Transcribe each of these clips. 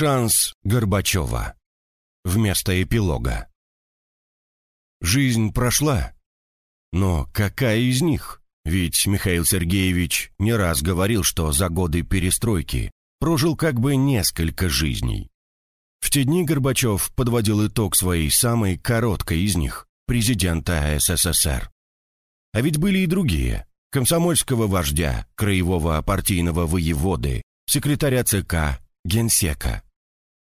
Шанс Горбачева. Вместо эпилога. Жизнь прошла. Но какая из них? Ведь Михаил Сергеевич не раз говорил, что за годы перестройки прожил как бы несколько жизней. В те дни Горбачев подводил итог своей самой короткой из них – президента СССР. А ведь были и другие – комсомольского вождя, краевого партийного воеводы, секретаря ЦК, генсека.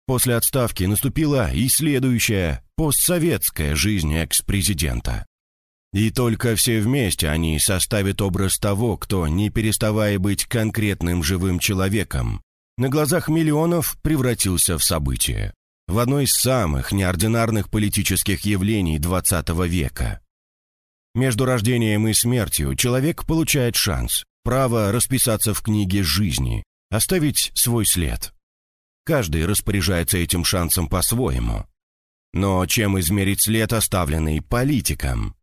После отставки наступила и следующая постсоветская жизнь экс-президента. И только все вместе они составят образ того, кто, не переставая быть конкретным живым человеком, на глазах миллионов превратился в событие, в одно из самых неординарных политических явлений XX века. Между рождением и смертью человек получает шанс, право расписаться в книге жизни, оставить свой след. Каждый распоряжается этим шансом по-своему. Но чем измерить след, оставленный политиком?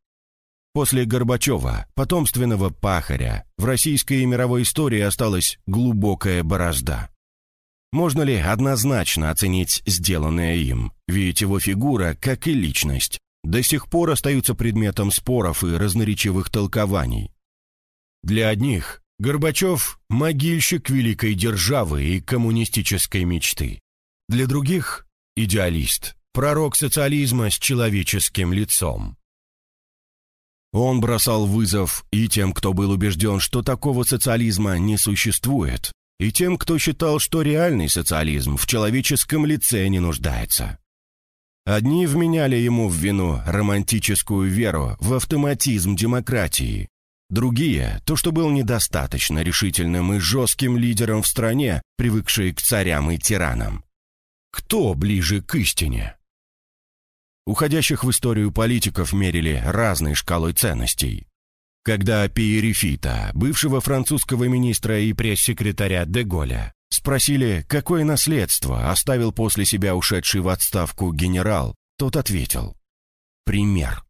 После Горбачева, потомственного пахаря, в российской и мировой истории осталась глубокая борозда. Можно ли однозначно оценить сделанное им? Ведь его фигура, как и личность, до сих пор остаются предметом споров и разноречивых толкований. Для одних Горбачев – могильщик великой державы и коммунистической мечты. Для других – идеалист, пророк социализма с человеческим лицом. Он бросал вызов и тем, кто был убежден, что такого социализма не существует, и тем, кто считал, что реальный социализм в человеческом лице не нуждается. Одни вменяли ему в вину романтическую веру в автоматизм демократии, Другие – то, что был недостаточно решительным и жестким лидером в стране, привыкшей к царям и тиранам. Кто ближе к истине? Уходящих в историю политиков мерили разной шкалой ценностей. Когда Пиерифита, бывшего французского министра и пресс-секретаря Деголя, спросили, какое наследство оставил после себя ушедший в отставку генерал, тот ответил «Пример».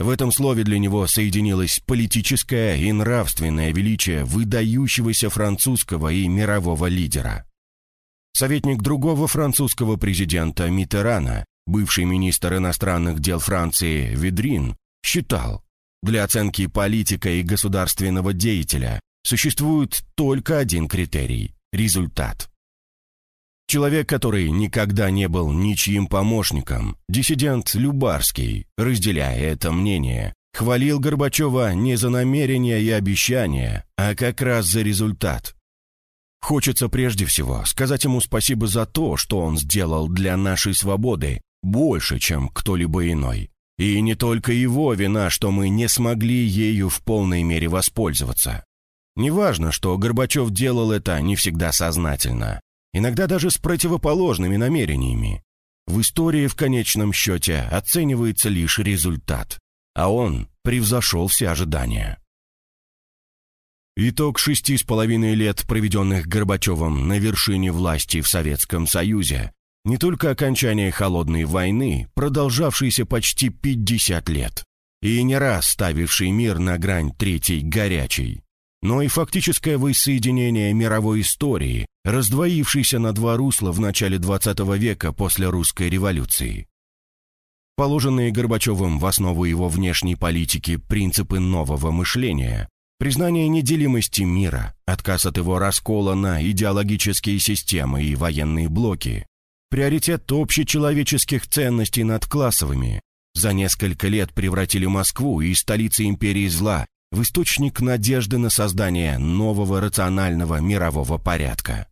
В этом слове для него соединилось политическое и нравственное величие выдающегося французского и мирового лидера. Советник другого французского президента Митерана, бывший министр иностранных дел Франции Ведрин, считал, для оценки политика и государственного деятеля существует только один критерий – результат. Человек, который никогда не был ничьим помощником, диссидент Любарский, разделяя это мнение, хвалил Горбачева не за намерения и обещания, а как раз за результат. Хочется прежде всего сказать ему спасибо за то, что он сделал для нашей свободы больше, чем кто-либо иной. И не только его вина, что мы не смогли ею в полной мере воспользоваться. Неважно, что Горбачев делал это не всегда сознательно иногда даже с противоположными намерениями. В истории в конечном счете оценивается лишь результат, а он превзошел все ожидания. Итог шести с половиной лет, проведенных Горбачевым на вершине власти в Советском Союзе, не только окончание холодной войны, продолжавшейся почти 50 лет, и не раз ставивший мир на грань третьей горячей, но и фактическое воссоединение мировой истории, раздвоившейся на два русла в начале XX века после русской революции. Положенные Горбачевым в основу его внешней политики принципы нового мышления, признание неделимости мира, отказ от его раскола на идеологические системы и военные блоки, приоритет общечеловеческих ценностей над классовыми, за несколько лет превратили Москву из столицы империи зла в источник надежды на создание нового рационального мирового порядка.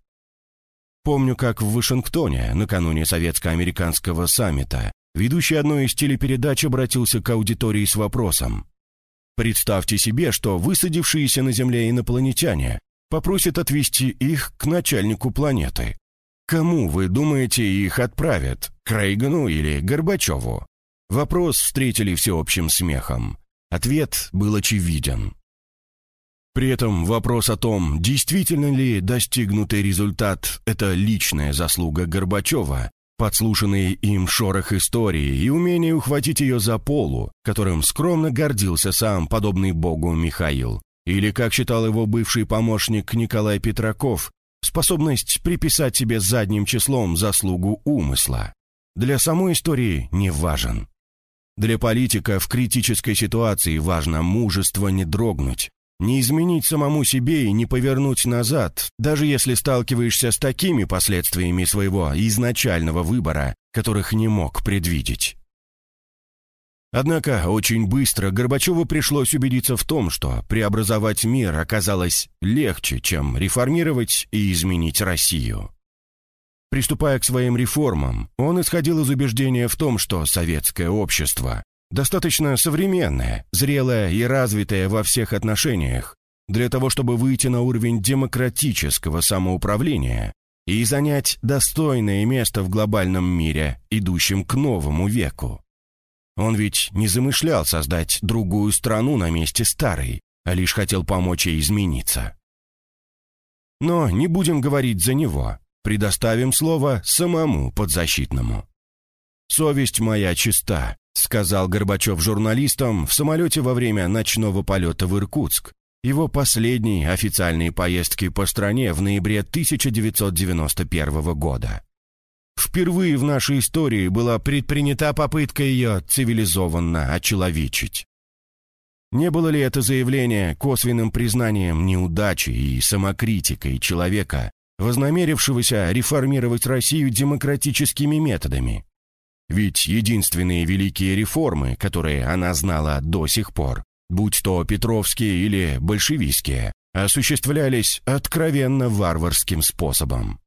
Помню, как в Вашингтоне, накануне советско-американского саммита, ведущий одной из телепередач обратился к аудитории с вопросом. Представьте себе, что высадившиеся на Земле инопланетяне попросят отвезти их к начальнику планеты. Кому, вы думаете, их отправят? К Рейгану или Горбачеву? Вопрос встретили всеобщим смехом. Ответ был очевиден. При этом вопрос о том, действительно ли достигнутый результат – это личная заслуга Горбачева, подслушанный им шорох истории и умение ухватить ее за полу, которым скромно гордился сам подобный богу Михаил, или, как считал его бывший помощник Николай Петраков, способность приписать себе задним числом заслугу умысла. Для самой истории не важен. Для политика в критической ситуации важно мужество не дрогнуть, не изменить самому себе и не повернуть назад, даже если сталкиваешься с такими последствиями своего изначального выбора, которых не мог предвидеть. Однако очень быстро Горбачеву пришлось убедиться в том, что преобразовать мир оказалось легче, чем реформировать и изменить Россию. Приступая к своим реформам, он исходил из убеждения в том, что советское общество достаточно современное, зрелое и развитое во всех отношениях для того, чтобы выйти на уровень демократического самоуправления и занять достойное место в глобальном мире, идущем к новому веку. Он ведь не замышлял создать другую страну на месте старой, а лишь хотел помочь ей измениться. Но не будем говорить за него, предоставим слово самому подзащитному. «Совесть моя чиста», — сказал Горбачев журналистам в самолете во время ночного полета в Иркутск, его последней официальной поездки по стране в ноябре 1991 года. Впервые в нашей истории была предпринята попытка ее цивилизованно очеловечить. Не было ли это заявление косвенным признанием неудачи и самокритикой человека, вознамерившегося реформировать Россию демократическими методами? Ведь единственные великие реформы, которые она знала до сих пор, будь то петровские или большевистские, осуществлялись откровенно варварским способом.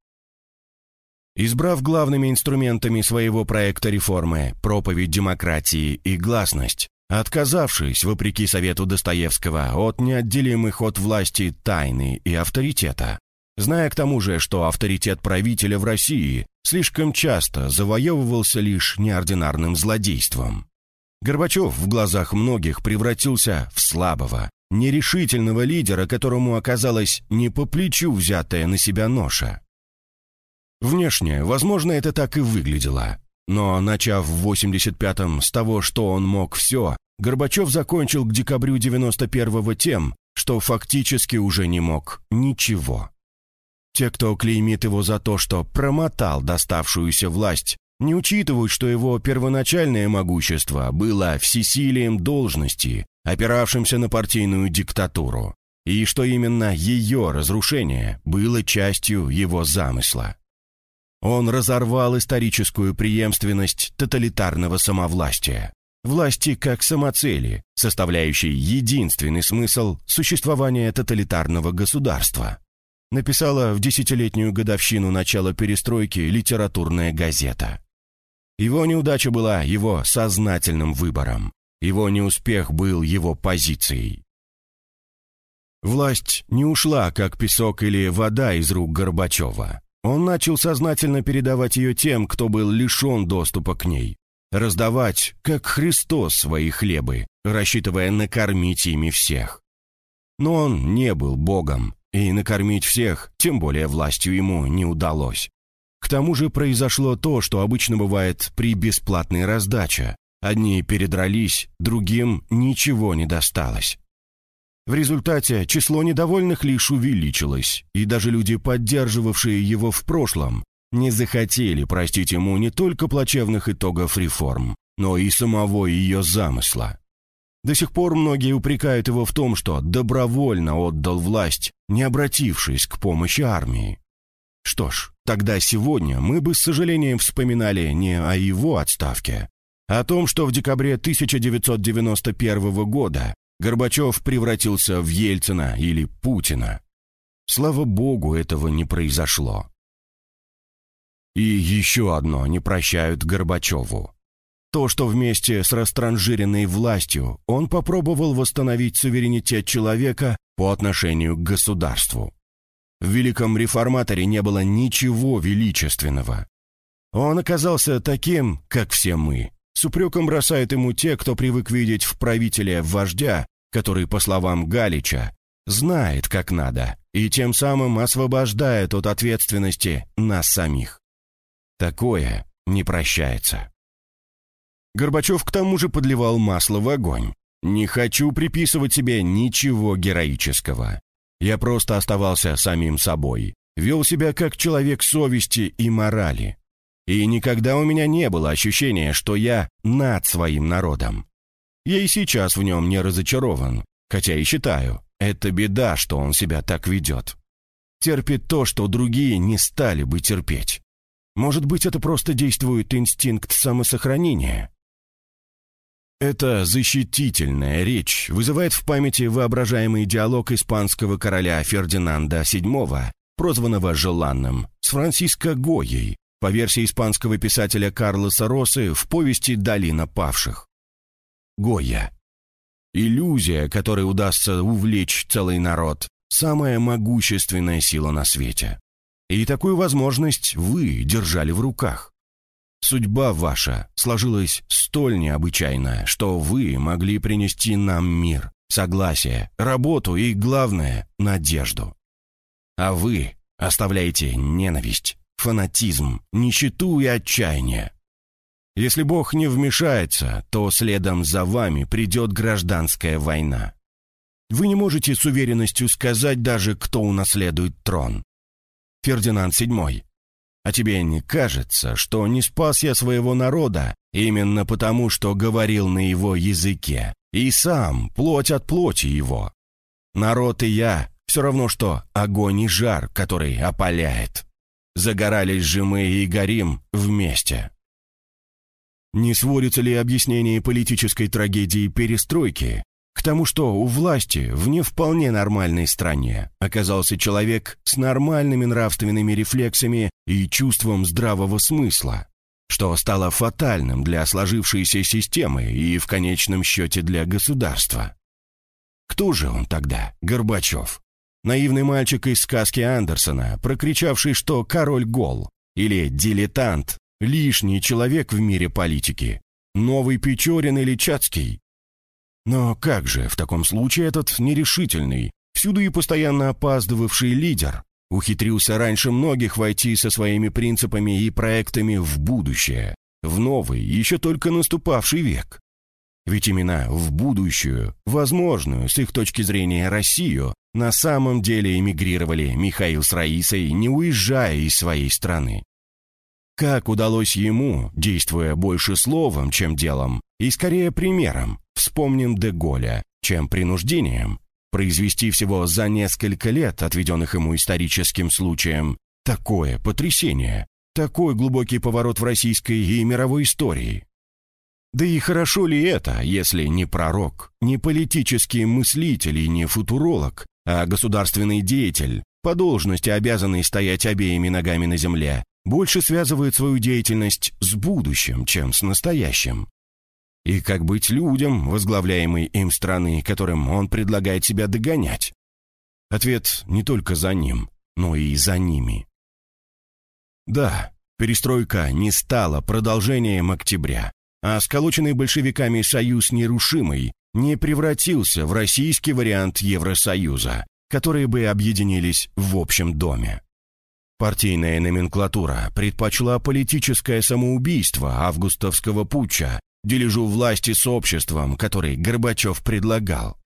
Избрав главными инструментами своего проекта реформы проповедь демократии и гласность, отказавшись, вопреки совету Достоевского, от неотделимых от власти тайны и авторитета, зная к тому же, что авторитет правителя в России слишком часто завоевывался лишь неординарным злодейством. Горбачев в глазах многих превратился в слабого, нерешительного лидера, которому оказалось не по плечу взятая на себя ноша. Внешне, возможно, это так и выглядело. Но, начав в 85-м с того, что он мог все, Горбачев закончил к декабрю 91-го тем, что фактически уже не мог ничего. Те, кто клеймит его за то, что промотал доставшуюся власть, не учитывают, что его первоначальное могущество было всесилием должности, опиравшимся на партийную диктатуру, и что именно ее разрушение было частью его замысла. Он разорвал историческую преемственность тоталитарного самовластия. Власти как самоцели, составляющей единственный смысл существования тоталитарного государства. Написала в десятилетнюю годовщину начала перестройки литературная газета. Его неудача была его сознательным выбором. Его неуспех был его позицией. Власть не ушла, как песок или вода из рук Горбачева. Он начал сознательно передавать ее тем, кто был лишен доступа к ней. Раздавать, как Христос, свои хлебы, рассчитывая накормить ими всех. Но он не был Богом, и накормить всех, тем более властью ему, не удалось. К тому же произошло то, что обычно бывает при бесплатной раздаче. Одни передрались, другим ничего не досталось. В результате число недовольных лишь увеличилось, и даже люди, поддерживавшие его в прошлом, не захотели простить ему не только плачевных итогов реформ, но и самого ее замысла. До сих пор многие упрекают его в том, что добровольно отдал власть, не обратившись к помощи армии. Что ж, тогда сегодня мы бы с сожалением вспоминали не о его отставке, а о том, что в декабре 1991 года Горбачев превратился в Ельцина или Путина. Слава богу, этого не произошло. И еще одно не прощают Горбачеву. То, что вместе с растранжиренной властью он попробовал восстановить суверенитет человека по отношению к государству. В великом реформаторе не было ничего величественного. Он оказался таким, как все мы. С упреком бросают ему те, кто привык видеть в правителе вождя, который, по словам Галича, знает, как надо, и тем самым освобождает от ответственности нас самих. Такое не прощается. Горбачев к тому же подливал масло в огонь. «Не хочу приписывать себе ничего героического. Я просто оставался самим собой. вел себя как человек совести и морали. И никогда у меня не было ощущения, что я над своим народом. Я и сейчас в нем не разочарован, хотя и считаю, это беда, что он себя так ведет. Терпит то, что другие не стали бы терпеть. Может быть, это просто действует инстинкт самосохранения? Эта защитительная речь вызывает в памяти воображаемый диалог испанского короля Фердинанда VII, прозванного Желанным, с Франсиско Гойей, по версии испанского писателя Карлоса Росы в повести «Долина павших». Гойя. Иллюзия, которой удастся увлечь целый народ, самая могущественная сила на свете. И такую возможность вы держали в руках. Судьба ваша сложилась столь необычайная, что вы могли принести нам мир, согласие, работу и, главное, надежду. А вы оставляете ненависть, фанатизм, нищету и отчаяние. Если Бог не вмешается, то следом за вами придет гражданская война. Вы не можете с уверенностью сказать даже, кто унаследует трон. Фердинанд VII а тебе не кажется, что не спас я своего народа именно потому, что говорил на его языке, и сам плоть от плоти его? Народ и я все равно, что огонь и жар, который опаляет. Загорались же мы и горим вместе. Не сводится ли объяснение политической трагедии перестройки к тому, что у власти в не вполне нормальной стране оказался человек с нормальными нравственными рефлексами и чувством здравого смысла, что стало фатальным для сложившейся системы и в конечном счете для государства. Кто же он тогда, Горбачев? Наивный мальчик из сказки Андерсона, прокричавший, что король гол, или дилетант, лишний человек в мире политики, новый Печорин или Чацкий, но как же в таком случае этот нерешительный, всюду и постоянно опаздывавший лидер ухитрился раньше многих войти со своими принципами и проектами в будущее, в новый, еще только наступавший век? Ведь именно в будущую, возможную, с их точки зрения, Россию, на самом деле эмигрировали Михаил с Раисой, не уезжая из своей страны. Как удалось ему, действуя больше словом, чем делом, и скорее примером, вспомним Деголя, чем принуждением, произвести всего за несколько лет, отведенных ему историческим случаем, такое потрясение, такой глубокий поворот в российской и мировой истории. Да и хорошо ли это, если не пророк, не политический мыслитель и не футуролог, а государственный деятель, по должности обязанный стоять обеими ногами на земле, больше связывает свою деятельность с будущим, чем с настоящим. И как быть людям, возглавляемой им страны, которым он предлагает себя догонять? Ответ не только за ним, но и за ними. Да, перестройка не стала продолжением октября, а сколоченный большевиками союз нерушимый не превратился в российский вариант Евросоюза, которые бы объединились в общем доме. Партийная номенклатура предпочла политическое самоубийство августовского путча, дележу власти с обществом, который Горбачев предлагал.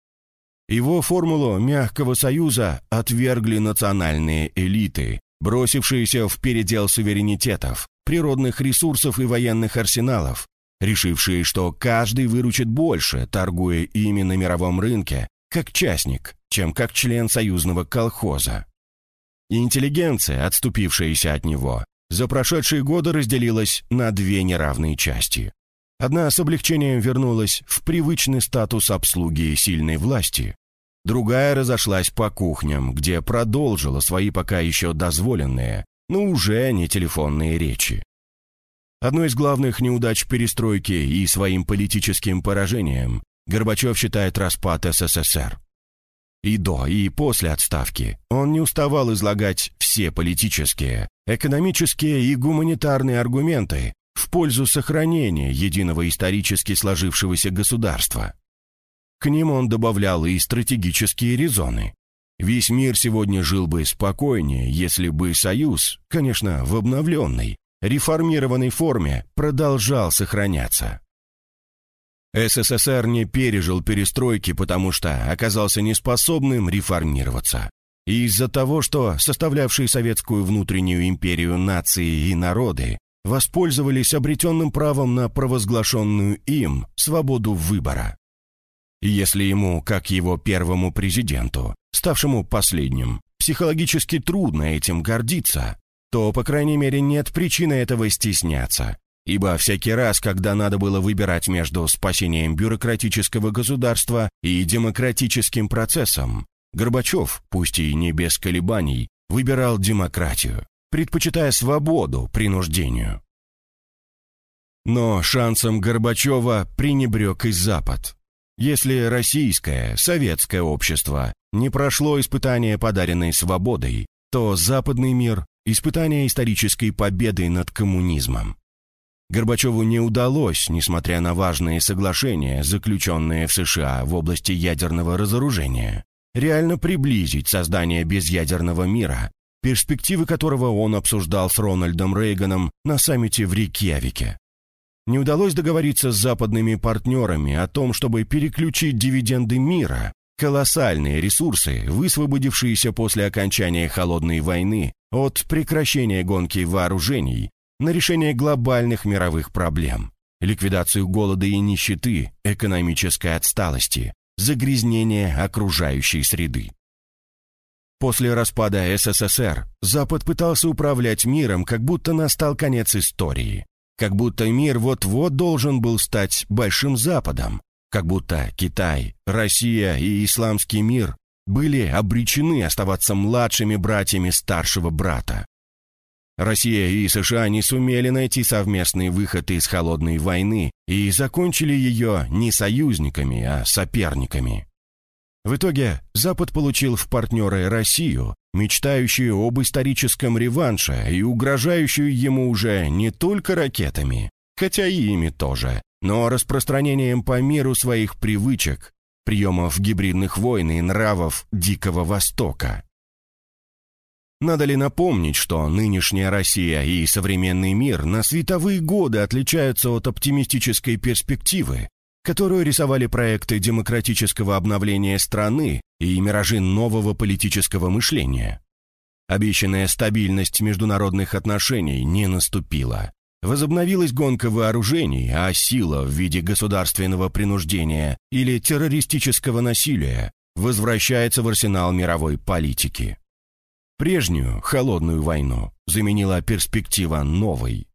Его формулу мягкого союза отвергли национальные элиты, бросившиеся в передел суверенитетов, природных ресурсов и военных арсеналов, решившие, что каждый выручит больше, торгуя ими на мировом рынке, как частник, чем как член союзного колхоза и интеллигенция, отступившаяся от него, за прошедшие годы разделилась на две неравные части. Одна с облегчением вернулась в привычный статус обслуги сильной власти, другая разошлась по кухням, где продолжила свои пока еще дозволенные, но уже не телефонные речи. Одной из главных неудач перестройки и своим политическим поражением Горбачев считает распад СССР. И до, и после отставки он не уставал излагать все политические, экономические и гуманитарные аргументы в пользу сохранения единого исторически сложившегося государства. К ним он добавлял и стратегические резоны. Весь мир сегодня жил бы спокойнее, если бы Союз, конечно, в обновленной, реформированной форме продолжал сохраняться. СССР не пережил перестройки, потому что оказался неспособным реформироваться. и из-за того, что составлявшие советскую внутреннюю империю нации и народы воспользовались обретенным правом на провозглашенную им свободу выбора. Если ему, как его первому президенту, ставшему последним, психологически трудно этим гордиться, то, по крайней мере, нет причины этого стесняться, ибо всякий раз, когда надо было выбирать между спасением бюрократического государства и демократическим процессом, Горбачев, пусть и не без колебаний, выбирал демократию, предпочитая свободу принуждению. Но шансом Горбачева пренебрег и Запад. Если российское, советское общество не прошло испытание подаренной свободой, то западный мир – испытание исторической победы над коммунизмом. Горбачеву не удалось, несмотря на важные соглашения, заключенные в США в области ядерного разоружения, реально приблизить создание безъядерного мира, перспективы которого он обсуждал с Рональдом Рейганом на саммите в Рейкьявике. Не удалось договориться с западными партнерами о том, чтобы переключить дивиденды мира, колоссальные ресурсы, высвободившиеся после окончания Холодной войны от прекращения гонки вооружений на решение глобальных мировых проблем, ликвидацию голода и нищеты, экономической отсталости, загрязнение окружающей среды. После распада СССР Запад пытался управлять миром, как будто настал конец истории, как будто мир вот-вот должен был стать Большим Западом, как будто Китай, Россия и исламский мир были обречены оставаться младшими братьями старшего брата. Россия и США не сумели найти совместный выход из холодной войны и закончили ее не союзниками, а соперниками. В итоге Запад получил в партнеры Россию, мечтающую об историческом реванше и угрожающую ему уже не только ракетами, хотя и ими тоже, но распространением по миру своих привычек, приемов гибридных войн и нравов Дикого Востока. Надо ли напомнить, что нынешняя Россия и современный мир на световые годы отличаются от оптимистической перспективы, которую рисовали проекты демократического обновления страны и миражи нового политического мышления? Обещанная стабильность международных отношений не наступила. Возобновилась гонка вооружений, а сила в виде государственного принуждения или террористического насилия возвращается в арсенал мировой политики. Прежнюю, холодную войну, заменила перспектива новой.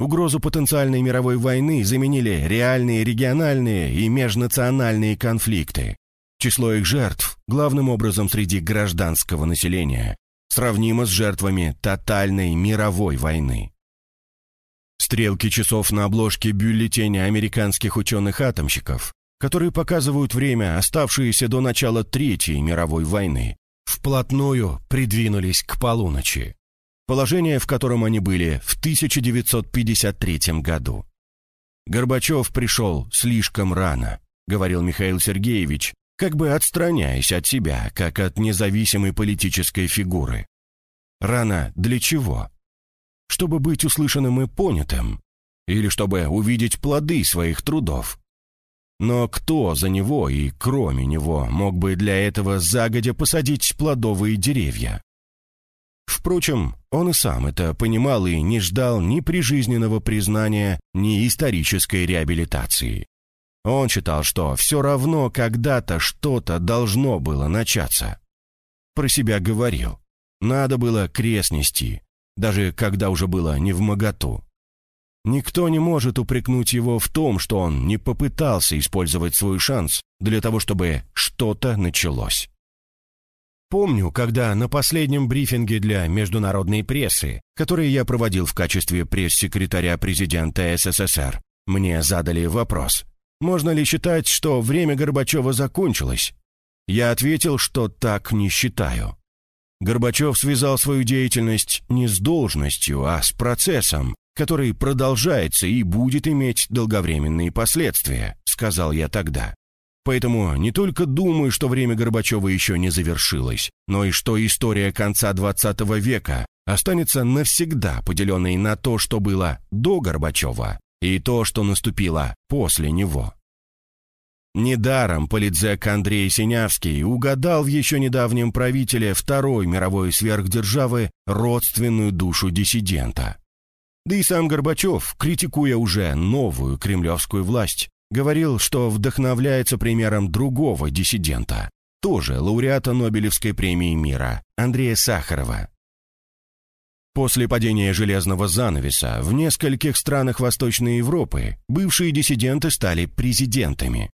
Угрозу потенциальной мировой войны заменили реальные региональные и межнациональные конфликты. Число их жертв, главным образом среди гражданского населения, сравнимо с жертвами тотальной мировой войны. Стрелки часов на обложке бюллетеня американских ученых-атомщиков, которые показывают время, оставшееся до начала Третьей мировой войны, вплотную придвинулись к полуночи. Положение, в котором они были в 1953 году. «Горбачев пришел слишком рано», — говорил Михаил Сергеевич, как бы отстраняясь от себя, как от независимой политической фигуры. Рано для чего? Чтобы быть услышанным и понятым? Или чтобы увидеть плоды своих трудов? Но кто за него и кроме него мог бы для этого загодя посадить плодовые деревья? Впрочем, он и сам это понимал и не ждал ни прижизненного признания, ни исторической реабилитации. Он считал, что все равно когда-то что-то должно было начаться. Про себя говорил. Надо было крест нести, даже когда уже было не в моготу. Никто не может упрекнуть его в том, что он не попытался использовать свой шанс для того, чтобы что-то началось. Помню, когда на последнем брифинге для международной прессы, который я проводил в качестве пресс-секретаря президента СССР, мне задали вопрос, можно ли считать, что время Горбачева закончилось? Я ответил, что так не считаю. Горбачев связал свою деятельность не с должностью, а с процессом, который продолжается и будет иметь долговременные последствия», — сказал я тогда. Поэтому не только думаю, что время Горбачева еще не завершилось, но и что история конца XX века останется навсегда поделенной на то, что было до Горбачева, и то, что наступило после него. Недаром политзек Андрей Синявский угадал в еще недавнем правителе Второй мировой сверхдержавы родственную душу диссидента. Да и сам Горбачев, критикуя уже новую кремлевскую власть, говорил, что вдохновляется примером другого диссидента, тоже лауреата Нобелевской премии мира, Андрея Сахарова. После падения железного занавеса в нескольких странах Восточной Европы бывшие диссиденты стали президентами.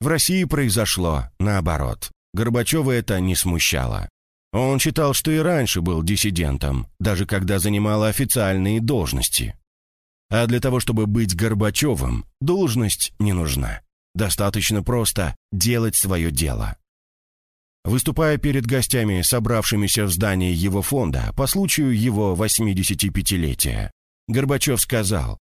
В России произошло наоборот. Горбачева это не смущало. Он считал, что и раньше был диссидентом, даже когда занимал официальные должности. А для того, чтобы быть Горбачевым, должность не нужна. Достаточно просто делать свое дело. Выступая перед гостями, собравшимися в здании его фонда по случаю его 85-летия, Горбачев сказал,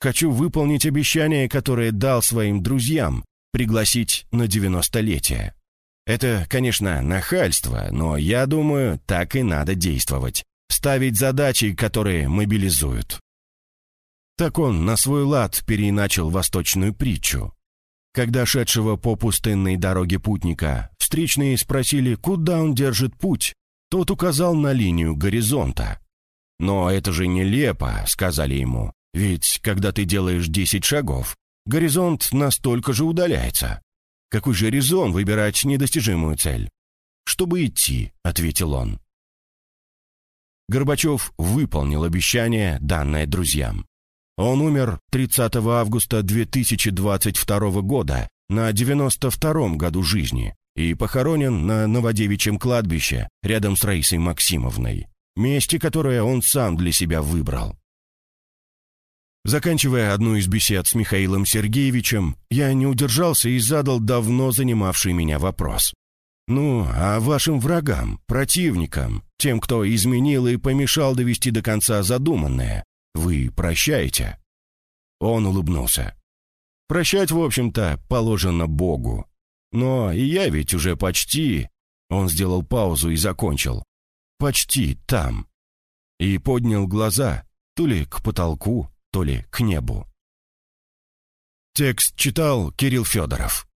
«Хочу выполнить обещание, которое дал своим друзьям, пригласить на 90-летие. Это, конечно, нахальство, но я думаю, так и надо действовать. Ставить задачи, которые мобилизуют. Так он на свой лад переиначил восточную притчу. Когда шедшего по пустынной дороге путника встречные спросили, куда он держит путь, тот указал на линию горизонта. «Но это же нелепо», — сказали ему, «ведь когда ты делаешь 10 шагов, горизонт настолько же удаляется. Какой же резон выбирать недостижимую цель? «Чтобы идти», — ответил он. Горбачев выполнил обещание, данное друзьям. Он умер 30 августа 2022 года на 92-м году жизни и похоронен на Новодевичьем кладбище рядом с Раисой Максимовной, месте, которое он сам для себя выбрал. Заканчивая одну из бесед с Михаилом Сергеевичем, я не удержался и задал давно занимавший меня вопрос. «Ну, а вашим врагам, противникам, тем, кто изменил и помешал довести до конца задуманное, вы прощаете?» Он улыбнулся. «Прощать, в общем-то, положено Богу. Но и я ведь уже почти...» Он сделал паузу и закончил. «Почти там». И поднял глаза то ли к потолку, то ли к небу. Текст читал Кирилл Федоров.